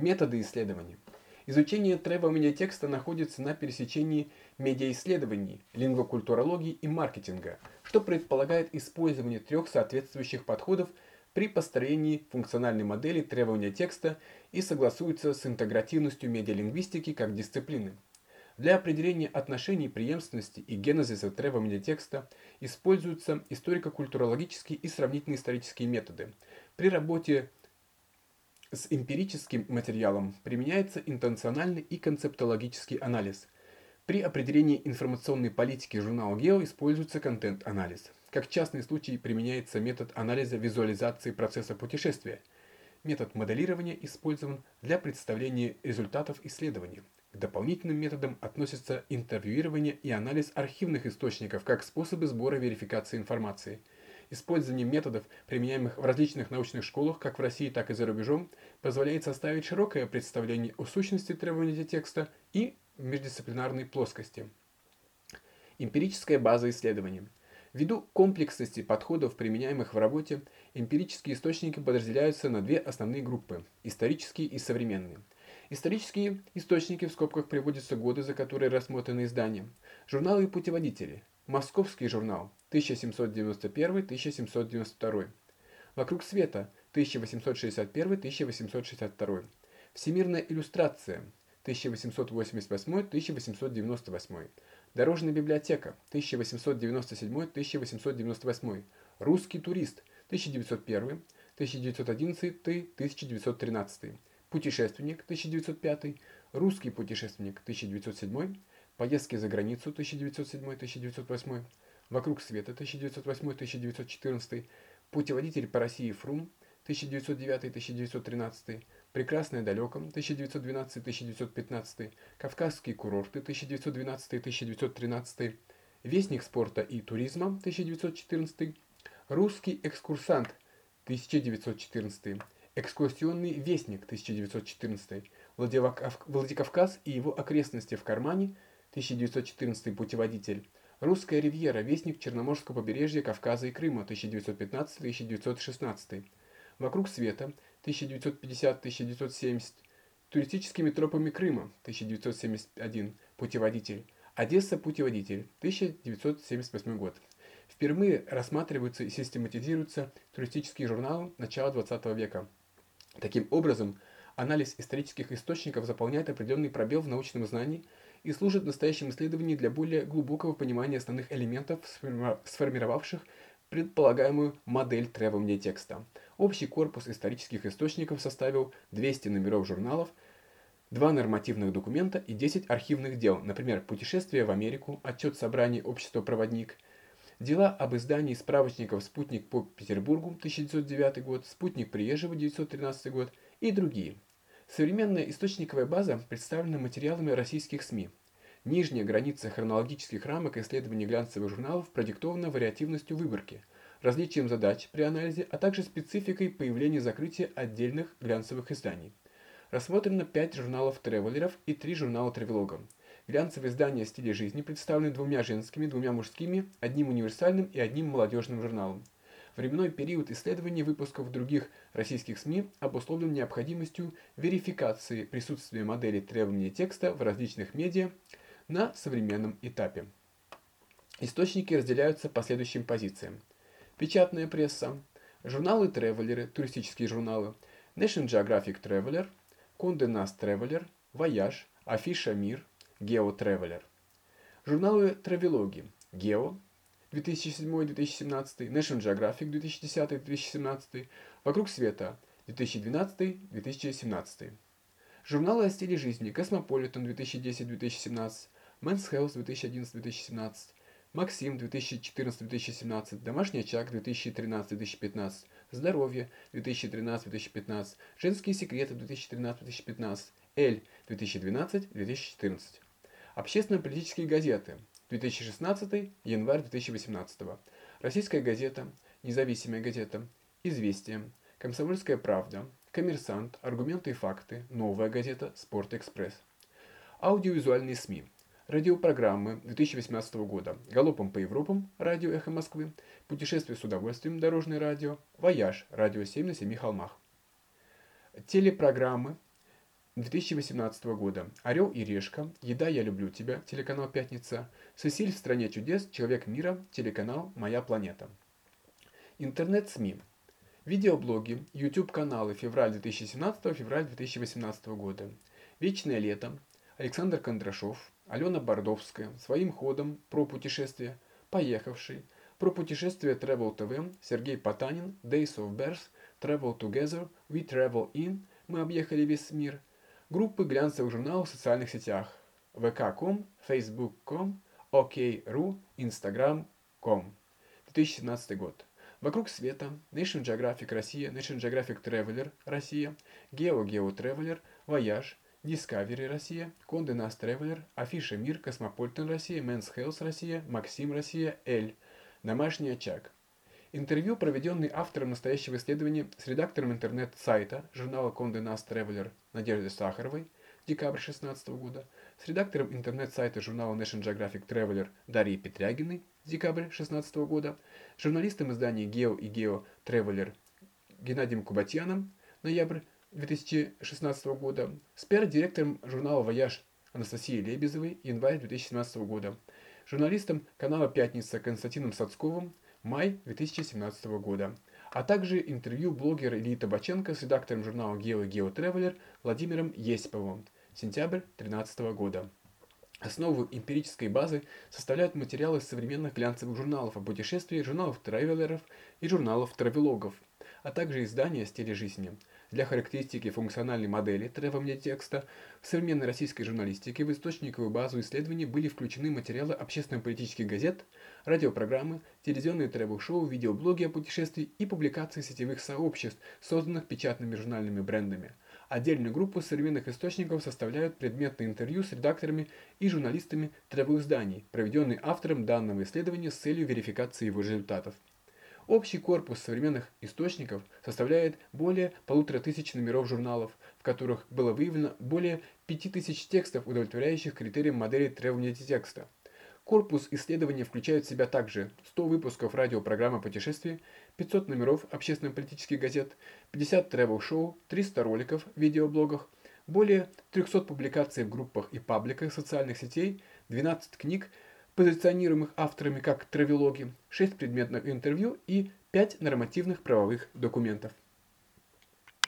Методы исследования. Изучение travel-медиатекста находится на пересечении медиаисследований, лингвокультурологии и маркетинга, что предполагает использование трех соответствующих подходов при построении функциональной модели требования текста и согласуется с интегративностью медиалингвистики как дисциплины. Для определения отношений преемственности и генезиса требования текста используются историко-культурологические и сравнительные исторические методы. При работе с эмпирическим материалом применяется интенциональный и концептологический анализ. При определении информационной политики журнала Geo используется контент-анализ. Как частный случай применяется метод анализа визуализации процесса путешествия. Метод моделирования использован для представления результатов исследования. К дополнительным методам относятся интервьюирование и анализ архивных источников как способы сбора верификации информации – Использование методов, применяемых в различных научных школах, как в России, так и за рубежом, позволяет составить широкое представление о сущности требования текста и междисциплинарной плоскости. Эмпирическая база исследования. Ввиду комплексности подходов, применяемых в работе, эмпирические источники подразделяются на две основные группы – исторические и современные. Исторические источники в скобках приводятся годы, за которые рассмотрены издания. Журналы и путеводители. Московский журнал 1791-1792. Вокруг света 1861-1862. Всемирная иллюстрация 1888-1898. Дорожная библиотека 1897-1898. Русский турист 1901, 1911, 1913. Путешественник 1905, Русский путешественник 1907, Поездки за границу 1907-1908, Вокруг света 1908-1914, Путеводитель по России Фрум 1909-1913, Прекрасное далеком 1912-1915, Кавказские курорты 1912-1913, Вестник спорта и туризма 1914, Русский экскурсант 1914, Экскурсионный вестник 1914, Владикавказ и его окрестности в кармане 1914 путеводитель. Русская ривьера. Вестник Черноморского побережья Кавказа и Крыма. 1915-1916. Вокруг света. 1950-1970. Туристическими тропами Крыма. 1971. Путеводитель. Одесса. Путеводитель. 1978 год. Впервые рассматриваются и систематизируются туристические журналы начала 20 века. Таким образом, анализ исторических источников заполняет определенный пробел в научном знании – и служит в настоящем исследовании для более глубокого понимания основных элементов, сформировавших предполагаемую модель требования текста. Общий корпус исторических источников составил 200 номеров журналов, два нормативных документа и 10 архивных дел, например, «Путешествие в Америку», «Отчет собраний общества «Проводник», Дела об издании справочников «Спутник по Петербургу» 1909 год, «Спутник Приезжего» 1913 год и другие. Современная источниковая база представлена материалами российских СМИ. Нижняя граница хронологических рамок исследований глянцевых журналов продиктована вариативностью выборки, различием задач при анализе, а также спецификой появления закрытия отдельных глянцевых изданий. Рассмотрено 5 журналов-тревелеров и 3 журнала тревелога. Глянцевые издания стиля жизни представлены двумя женскими, двумя мужскими, одним универсальным и одним молодежным журналом. Временной период исследования выпусков других российских СМИ обусловлен необходимостью верификации присутствия модели требования текста в различных медиа на современном этапе. Источники разделяются по следующим позициям. Печатная пресса, журналы-тревелеры, туристические журналы, National Geographic Traveler, Condé Nast Traveler, Voyage, Афиша Мир, Geo Traveler. Журналы тревелоги, Geo, 2007-2017, National Geographic 2010-2017, Вокруг света 2012-2017. Журналы о стиле жизни Cosmopolitan 2010-2017, Men's Health 2011-2017, Максим 2014-2017, Домашний очаг 2013-2015, Здоровье 2013-2015, Женские секреты 2013-2015, Elle 2012-2014. Общественно-политические газеты 2016, январь 2018. Российская газета, независимая газета, Известия, Комсомольская правда, Коммерсант, Аргументы и факты, Новая газета, Спорт-экспресс. Аудиовизуальные СМИ. Радиопрограммы 2018 года. Галопом по Европам. Радио Эхо Москвы. Путешествие с удовольствием. Дорожное радио. Вояж. Радио 7 на 7 холмах. Телепрограммы 2018 года. Орел и решка, Еда, я люблю тебя, телеканал Пятница, Сесиль в стране чудес, Человек мира, телеканал Моя планета. Интернет-СМИ. Видеоблоги, YouTube-каналы февраль 2017, февраль 2018 года. Вечное лето, Александр Кондрашов, Алена Бордовская, своим ходом про путешествия, поехавший, про путешествие Travel TV, Сергей Потанин, Days of Bears, Travel Together, We Travel In, мы объехали весь мир, группы глянцевых журналов в социальных сетях, vk.com, facebook.com, ok.ru, instagram.com. 2017 год. Вокруг света, National Geographic Россия, National Geographic Traveler Россия, Geo Geo Traveler, Voyage, Discovery Россия, Condé Nast Traveler, Афиша Мир, Космополитен Россия, Men's Health Россия, Максим Россия, Elle, Домашний очаг. Интервью, проведенный автором настоящего исследования с редактором интернет-сайта журнала Condé Nast Traveler Надеждой Сахаровой, декабрь 2016 года, с редактором интернет-сайта журнала National Geographic Traveler Дарьей Петрягиной, декабрь 2016 года, журналистом издания Geo и Geo Traveler Геннадием Кубатьяном, ноябрь 2016 года, с пиар-директором журнала «Voyage» Анастасией Лебезовой, январь 2017 года, журналистом канала «Пятница» Константином Сацковым, май 2017 года, а также интервью блогера Ильи Табаченко с редактором журнала «Гео» и «Гео Тревелер» Владимиром Есиповым, сентябрь 2013 года. Основу эмпирической базы составляют материалы современных глянцевых журналов о путешествии, журналов тревелеров и журналов травелогов, а также издания стиле жизни – для характеристики функциональной модели требования текста в современной российской журналистике в источниковую базу исследований были включены материалы общественно-политических газет, радиопрограммы, телевизионные тревел-шоу, видеоблоги о путешествии и публикации сетевых сообществ, созданных печатными журнальными брендами. Отдельную группу современных источников составляют предметные интервью с редакторами и журналистами тревел-изданий, проведенные автором данного исследования с целью верификации его результатов. Общий корпус современных источников составляет более полутора тысяч номеров журналов, в которых было выявлено более пяти тысяч текстов, удовлетворяющих критериям модели требования текста. Корпус исследования включает в себя также 100 выпусков радиопрограммы путешествий, 500 номеров общественно-политических газет, 50 тревел-шоу, 300 роликов в видеоблогах, более 300 публикаций в группах и пабликах социальных сетей, 12 книг, позиционируемых авторами как травелоги, 6 предметных интервью и 5 нормативных правовых документов.